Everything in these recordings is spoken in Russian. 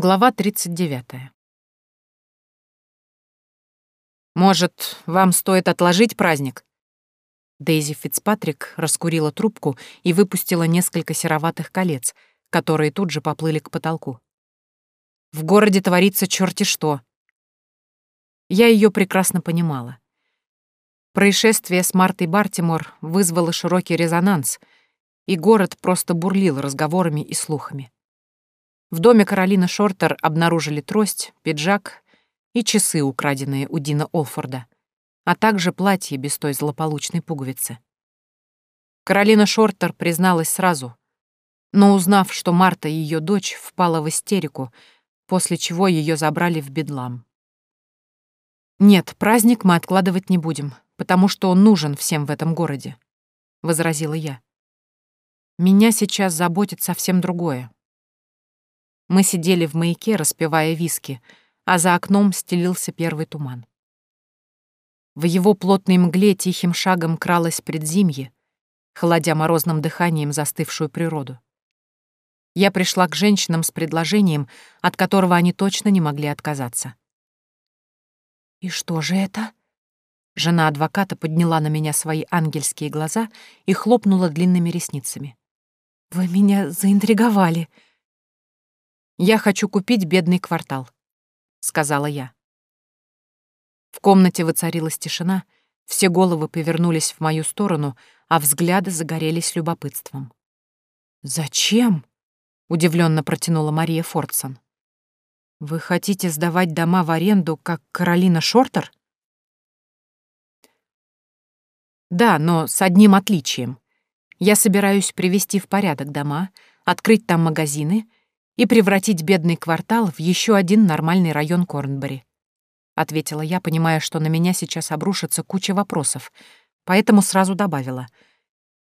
Глава 39. «Может, вам стоит отложить праздник?» Дейзи Фицпатрик раскурила трубку и выпустила несколько сероватых колец, которые тут же поплыли к потолку. «В городе творится черти что!» Я ее прекрасно понимала. Происшествие с Мартой Бартимор вызвало широкий резонанс, и город просто бурлил разговорами и слухами. В доме Каролины Шортер обнаружили трость, пиджак и часы, украденные у Дина Олфорда, а также платье без той злополучной пуговицы. Каролина Шортер призналась сразу, но узнав, что Марта, ее дочь, впала в истерику, после чего ее забрали в бедлам. «Нет, праздник мы откладывать не будем, потому что он нужен всем в этом городе», — возразила я. «Меня сейчас заботит совсем другое. Мы сидели в маяке, распивая виски, а за окном стелился первый туман. В его плотной мгле тихим шагом кралось предзимье, холодя морозным дыханием застывшую природу. Я пришла к женщинам с предложением, от которого они точно не могли отказаться. «И что же это?» Жена адвоката подняла на меня свои ангельские глаза и хлопнула длинными ресницами. «Вы меня заинтриговали!» «Я хочу купить бедный квартал», — сказала я. В комнате воцарилась тишина, все головы повернулись в мою сторону, а взгляды загорелись любопытством. «Зачем?» — удивленно протянула Мария Фордсон. «Вы хотите сдавать дома в аренду, как Каролина Шортер?» «Да, но с одним отличием. Я собираюсь привести в порядок дома, открыть там магазины и превратить бедный квартал в еще один нормальный район Корнбери. Ответила я, понимая, что на меня сейчас обрушится куча вопросов, поэтому сразу добавила.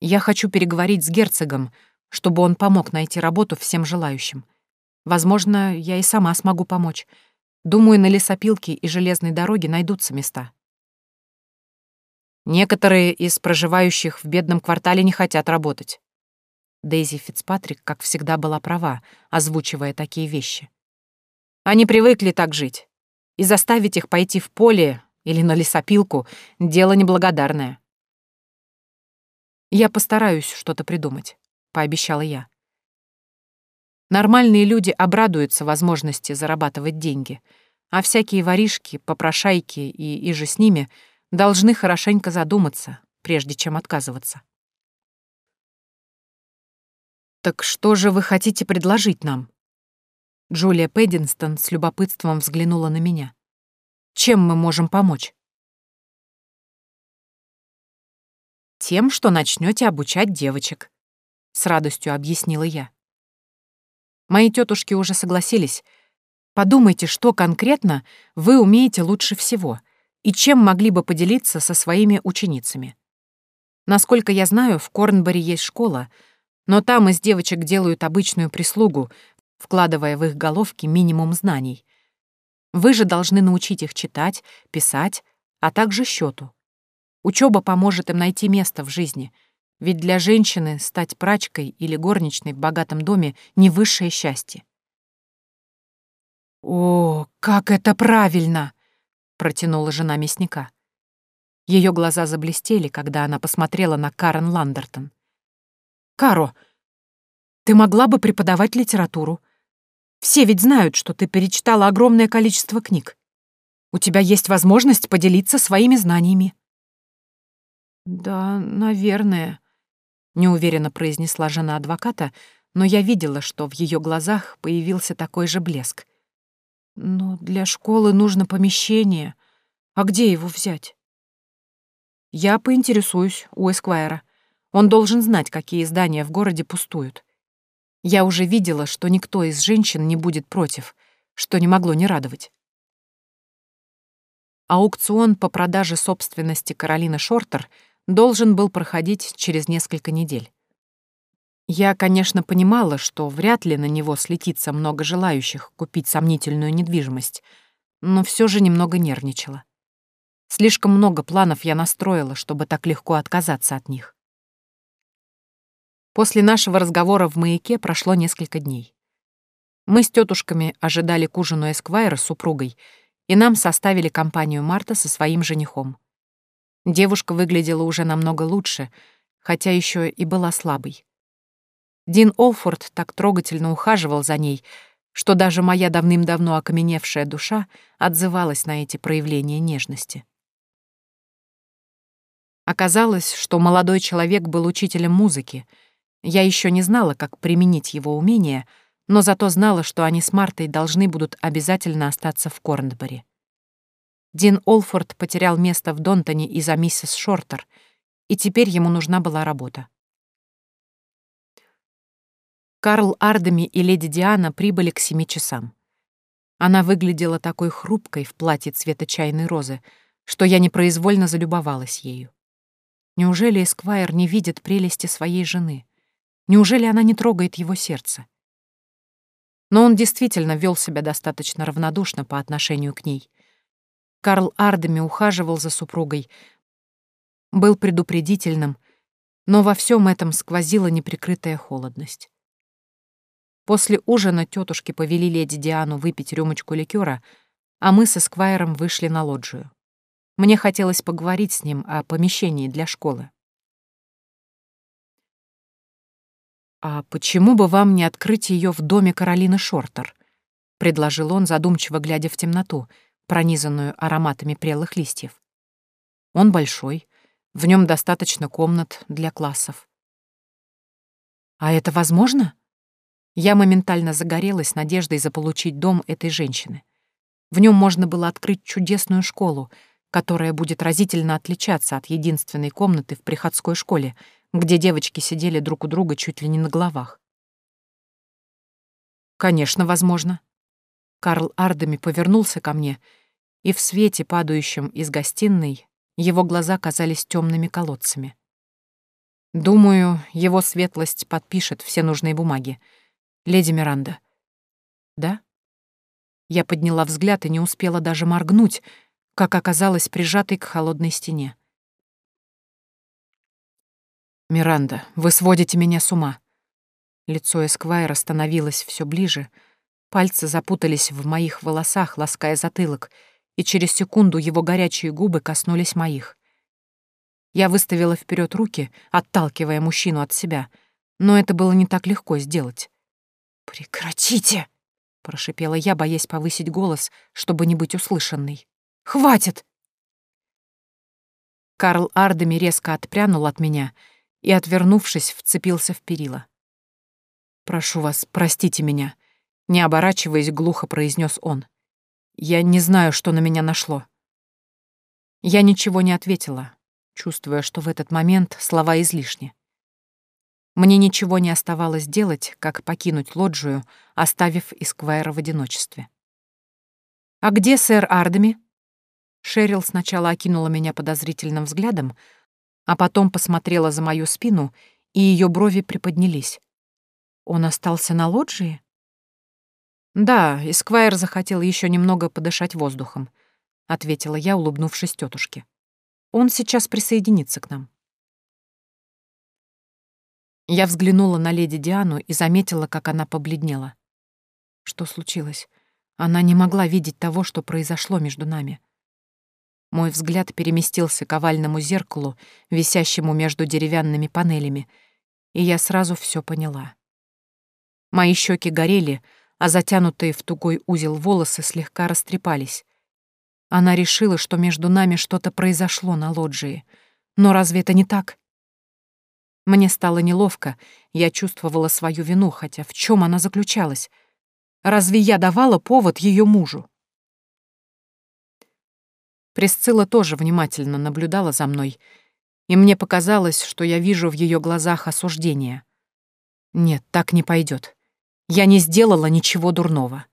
Я хочу переговорить с герцогом, чтобы он помог найти работу всем желающим. Возможно, я и сама смогу помочь. Думаю, на лесопилке и железной дороге найдутся места. Некоторые из проживающих в бедном квартале не хотят работать. Дейзи Фицпатрик, как всегда, была права, озвучивая такие вещи. Они привыкли так жить. И заставить их пойти в поле или на лесопилку — дело неблагодарное. «Я постараюсь что-то придумать», — пообещала я. Нормальные люди обрадуются возможности зарабатывать деньги, а всякие воришки, попрошайки и иже с ними должны хорошенько задуматься, прежде чем отказываться. «Так что же вы хотите предложить нам?» Джулия Пэддинстон с любопытством взглянула на меня. «Чем мы можем помочь?» «Тем, что начнете обучать девочек», — с радостью объяснила я. Мои тетушки уже согласились. Подумайте, что конкретно вы умеете лучше всего и чем могли бы поделиться со своими ученицами. Насколько я знаю, в Корнбери есть школа — но там из девочек делают обычную прислугу, вкладывая в их головки минимум знаний. Вы же должны научить их читать, писать, а также счету. Учеба поможет им найти место в жизни, ведь для женщины стать прачкой или горничной в богатом доме — не высшее счастье. «О, как это правильно!» — протянула жена мясника. Ее глаза заблестели, когда она посмотрела на Карен Ландертон. Каро, ты могла бы преподавать литературу. Все ведь знают, что ты перечитала огромное количество книг. У тебя есть возможность поделиться своими знаниями». «Да, наверное», — неуверенно произнесла жена адвоката, но я видела, что в ее глазах появился такой же блеск. «Но для школы нужно помещение. А где его взять?» «Я поинтересуюсь у Эсквайра. Он должен знать, какие здания в городе пустуют. Я уже видела, что никто из женщин не будет против, что не могло не радовать. Аукцион по продаже собственности Каролины Шортер должен был проходить через несколько недель. Я, конечно, понимала, что вряд ли на него слетится много желающих купить сомнительную недвижимость, но все же немного нервничала. Слишком много планов я настроила, чтобы так легко отказаться от них. После нашего разговора в маяке прошло несколько дней. Мы с тетушками ожидали к ужину Эсквайра с супругой, и нам составили компанию Марта со своим женихом. Девушка выглядела уже намного лучше, хотя еще и была слабой. Дин Олфорд так трогательно ухаживал за ней, что даже моя давным-давно окаменевшая душа отзывалась на эти проявления нежности. Оказалось, что молодой человек был учителем музыки. Я еще не знала, как применить его умения, но зато знала, что они с Мартой должны будут обязательно остаться в Корнбери. Дин Олфорд потерял место в Донтоне из-за миссис Шортер, и теперь ему нужна была работа. Карл Ардеми и леди Диана прибыли к семи часам. Она выглядела такой хрупкой в платье цвета чайной розы, что я непроизвольно залюбовалась ею. Неужели Эсквайр не видит прелести своей жены? Неужели она не трогает его сердце? Но он действительно вел себя достаточно равнодушно по отношению к ней. Карл Ардеми ухаживал за супругой, был предупредительным, но во всем этом сквозила неприкрытая холодность. После ужина тетушки повели леди Диану выпить рюмочку ликера, а мы со Сквайром вышли на лоджию. Мне хотелось поговорить с ним о помещении для школы. «А почему бы вам не открыть ее в доме Каролины Шортер?» — предложил он, задумчиво глядя в темноту, пронизанную ароматами прелых листьев. «Он большой, в нем достаточно комнат для классов». «А это возможно?» Я моментально загорелась надеждой заполучить дом этой женщины. В нем можно было открыть чудесную школу, которая будет разительно отличаться от единственной комнаты в приходской школе, где девочки сидели друг у друга чуть ли не на головах. «Конечно, возможно». Карл Ардами повернулся ко мне, и в свете, падающем из гостиной, его глаза казались темными колодцами. «Думаю, его светлость подпишет все нужные бумаги», леди Миранда». «Да?» Я подняла взгляд и не успела даже моргнуть, как оказалось прижатой к холодной стене. «Миранда, вы сводите меня с ума». Лицо Эсквайра становилось все ближе, пальцы запутались в моих волосах, лаская затылок, и через секунду его горячие губы коснулись моих. Я выставила вперед руки, отталкивая мужчину от себя, но это было не так легко сделать. «Прекратите!» — прошипела я, боясь повысить голос, чтобы не быть услышанной. «Хватит!» Карл Ардеми резко отпрянул от меня и, отвернувшись, вцепился в перила. «Прошу вас, простите меня», — не оборачиваясь, глухо произнес он. «Я не знаю, что на меня нашло». Я ничего не ответила, чувствуя, что в этот момент слова излишни. Мне ничего не оставалось делать, как покинуть лоджию, оставив Исквайра в одиночестве. «А где сэр Ардеми?» Шерил сначала окинула меня подозрительным взглядом, а потом посмотрела за мою спину, и ее брови приподнялись. «Он остался на лоджии?» «Да, Исквайр захотел еще немного подышать воздухом», — ответила я, улыбнувшись тетушке. «Он сейчас присоединится к нам». Я взглянула на леди Диану и заметила, как она побледнела. Что случилось? Она не могла видеть того, что произошло между нами. Мой взгляд переместился к овальному зеркалу, висящему между деревянными панелями, и я сразу все поняла. Мои щеки горели, а затянутые в тугой узел волосы слегка растрепались. Она решила, что между нами что-то произошло на лоджии. Но разве это не так? Мне стало неловко, я чувствовала свою вину, хотя в чем она заключалась? Разве я давала повод ее мужу? Присцилла тоже внимательно наблюдала за мной, и мне показалось, что я вижу в ее глазах осуждение. Нет, так не пойдет. Я не сделала ничего дурного.